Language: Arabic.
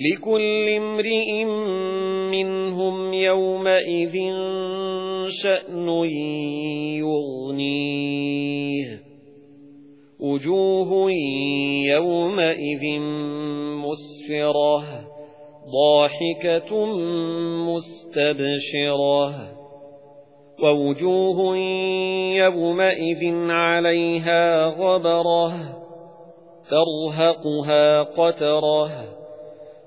لكل امرئ منهم يومئذ شأن يغنيه. وجوه يومئذ مسفرة ضاحكة مستبشرة. ووجوه يومئذ عليها غبرة ترهقها قترة.